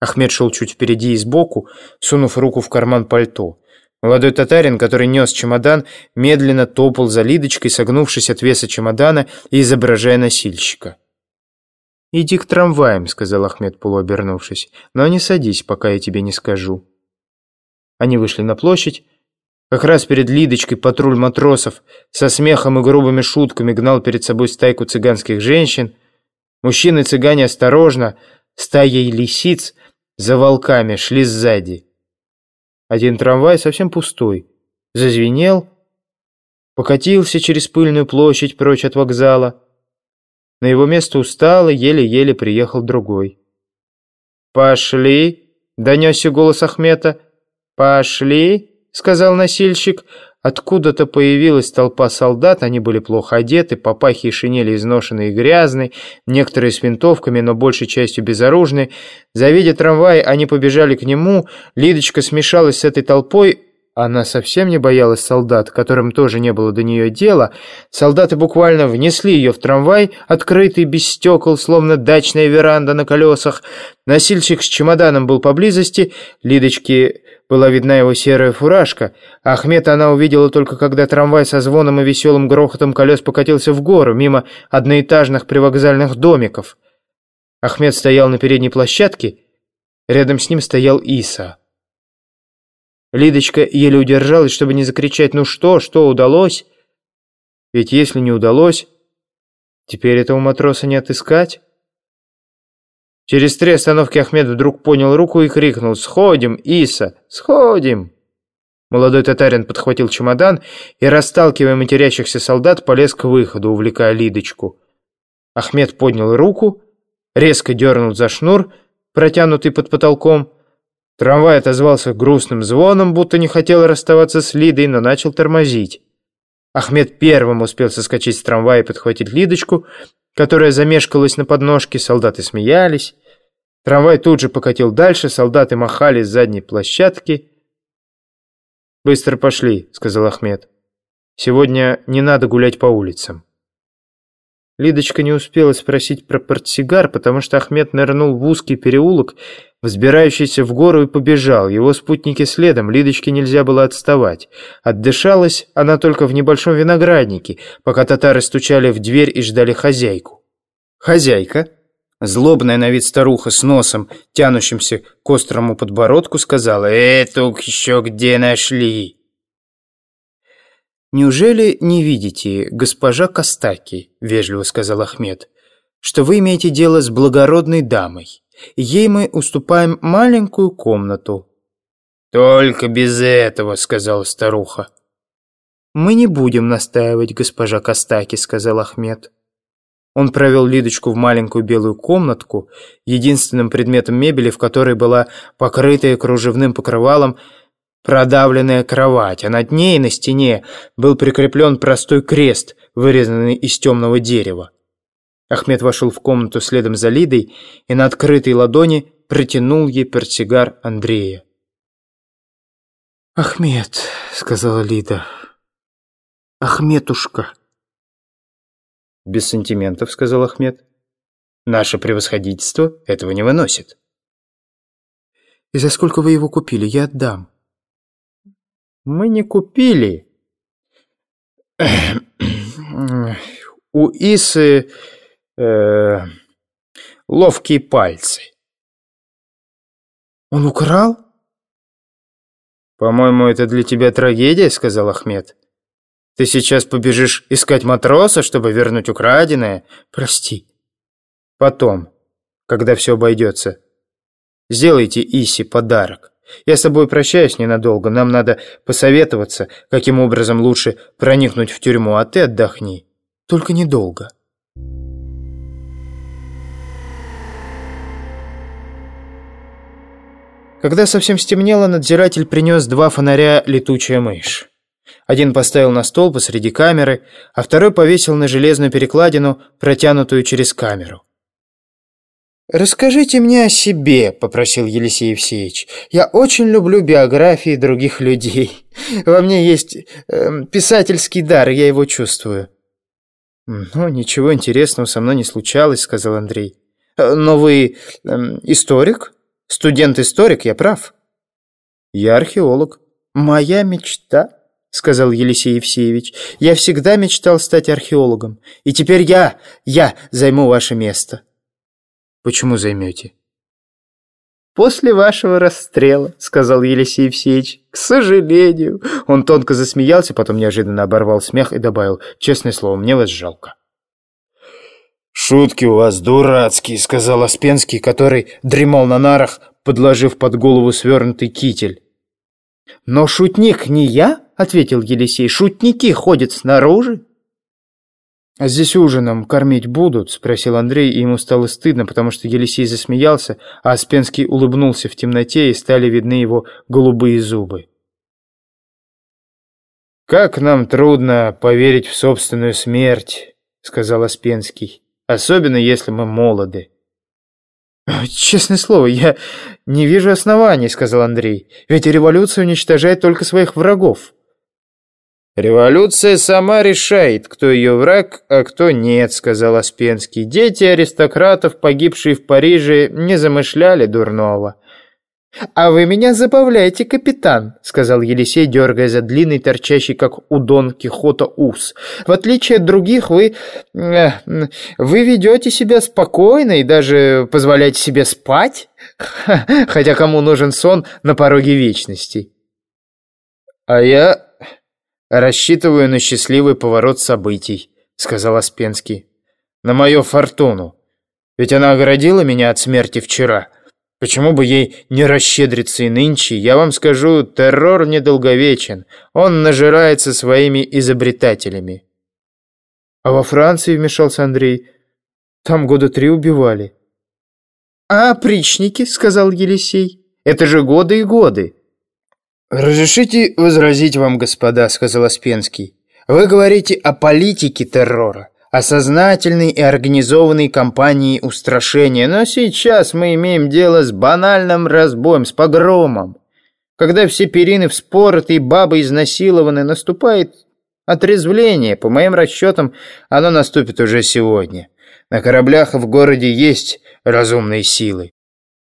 Ахмед шел чуть впереди и сбоку, сунув руку в карман пальто. Молодой татарин, который нес чемодан, медленно топал за Лидочкой, согнувшись от веса чемодана и изображая носильщика. «Иди к трамваям», — сказал Ахмед, полуобернувшись, «но не садись, пока я тебе не скажу». Они вышли на площадь. Как раз перед Лидочкой патруль матросов со смехом и грубыми шутками гнал перед собой стайку цыганских женщин. Мужчины-цыгане осторожно, стаей лисиц, за волками шли сзади. Один трамвай совсем пустой. Зазвенел, покатился через пыльную площадь прочь от вокзала. На его место устало, еле-еле приехал другой. «Пошли!» — донесся голос Ахмета. «Пошли!» — сказал носильщик. Откуда-то появилась толпа солдат, они были плохо одеты, папахи и шинели изношенные и грязные, некоторые с винтовками, но большей частью безоружные. Завидя трамвай, они побежали к нему, Лидочка смешалась с этой толпой, она совсем не боялась солдат, которым тоже не было до нее дела. Солдаты буквально внесли ее в трамвай, открытый, без стекол, словно дачная веранда на колесах. Носильщик с чемоданом был поблизости, Лидочке была видна его серая фуражка. Ахмета она увидела только когда трамвай со звоном и веселым грохотом колес покатился в гору, мимо одноэтажных привокзальных домиков. Ахмед стоял на передней площадке, рядом с ним стоял Иса. Лидочка еле удержалась, чтобы не закричать «Ну что, что, удалось?» Ведь если не удалось, теперь этого матроса не отыскать. Через три остановки Ахмед вдруг понял руку и крикнул «Сходим, Иса, сходим!» Молодой татарин подхватил чемодан и, расталкивая матерящихся солдат, полез к выходу, увлекая Лидочку. Ахмед поднял руку, резко дернул за шнур, протянутый под потолком. Трамвай отозвался грустным звоном, будто не хотел расставаться с Лидой, но начал тормозить. Ахмед первым успел соскочить с трамвая и подхватить Лидочку, которая замешкалась на подножке, солдаты смеялись. Трамвай тут же покатил дальше, солдаты махали с задней площадки. «Быстро пошли», — сказал Ахмед. «Сегодня не надо гулять по улицам». Лидочка не успела спросить про портсигар, потому что Ахмед нырнул в узкий переулок, взбирающийся в гору, и побежал. Его спутники следом, Лидочке нельзя было отставать. Отдышалась она только в небольшом винограднике, пока татары стучали в дверь и ждали хозяйку. Хозяйка, злобная на вид старуха с носом, тянущимся к острому подбородку, сказала «Эту еще где нашли?» «Неужели не видите, госпожа Костаки?» – вежливо сказал Ахмед, – «что вы имеете дело с благородной дамой. Ей мы уступаем маленькую комнату». «Только без этого», – сказала старуха. «Мы не будем настаивать, госпожа Костаки», – сказал Ахмед. Он провел Лидочку в маленькую белую комнатку, единственным предметом мебели, в которой была покрытая кружевным покрывалом продавленная кровать, а над ней на стене был прикреплен простой крест, вырезанный из темного дерева. Ахмед вошел в комнату следом за Лидой и на открытой ладони протянул ей портсигар Андрея. «Ахмед», — сказала Лида, — «Ахметушка». «Без сантиментов», — сказал Ахмед. «Наше превосходительство этого не выносит». «И за сколько вы его купили? Я отдам». Мы не купили. У Исы э, ловкие пальцы. Он украл? По-моему, это для тебя трагедия, сказал Ахмед. Ты сейчас побежишь искать матроса, чтобы вернуть украденное? Прости. Потом, когда все обойдется, сделайте Исе подарок. Я с тобой прощаюсь ненадолго, нам надо посоветоваться, каким образом лучше проникнуть в тюрьму, а ты отдохни. Только недолго». Когда совсем стемнело, надзиратель принес два фонаря «Летучая мышь». Один поставил на стол посреди камеры, а второй повесил на железную перекладину, протянутую через камеру. «Расскажите мне о себе», — попросил Елисей Евсеевич. «Я очень люблю биографии других людей. Во мне есть э, писательский дар, я его чувствую». «Ну, ничего интересного со мной не случалось», — сказал Андрей. «Но вы э, историк?» студент-историк, я прав?» «Я археолог». «Моя мечта», — сказал Елисей Евсеевич. «Я всегда мечтал стать археологом. И теперь я, я займу ваше место». «Почему займете?» «После вашего расстрела», — сказал Елисей Евсеевич. «К сожалению». Он тонко засмеялся, потом неожиданно оборвал смех и добавил. «Честное слово, мне вас жалко». «Шутки у вас дурацкие», — сказал Аспенский, который дремал на нарах, подложив под голову свернутый китель. «Но шутник не я», — ответил Елисей. «Шутники ходят снаружи». «А здесь ужином кормить будут?» – спросил Андрей, и ему стало стыдно, потому что Елисей засмеялся, а Аспенский улыбнулся в темноте, и стали видны его голубые зубы. «Как нам трудно поверить в собственную смерть», – сказал Аспенский, – «особенно если мы молоды». «Честное слово, я не вижу оснований», – сказал Андрей, – «ведь революция уничтожает только своих врагов». «Революция сама решает, кто ее враг, а кто нет», — сказал Аспенский. «Дети аристократов, погибшие в Париже, не замышляли дурного». «А вы меня забавляете, капитан», — сказал Елисей, дергая за длинный, торчащий, как у Дон Кихота, ус. «В отличие от других, вы... Э, вы ведете себя спокойно и даже позволяете себе спать, хотя кому нужен сон на пороге вечности». «А я «Рассчитываю на счастливый поворот событий», — сказал Аспенский. «На мою фортуну. Ведь она оградила меня от смерти вчера. Почему бы ей не расщедриться и нынче? Я вам скажу, террор недолговечен. Он нажирается своими изобретателями». «А во Франции, — вмешался Андрей, — там года три убивали». «А опричники, — сказал Елисей, — это же годы и годы». «Разрешите возразить вам, господа», — сказал Аспенский. «Вы говорите о политике террора, о сознательной и организованной кампании устрашения, но сейчас мы имеем дело с банальным разбоем, с погромом. Когда все перины вспороты и бабы изнасилованы, наступает отрезвление. По моим расчетам, оно наступит уже сегодня. На кораблях в городе есть разумные силы.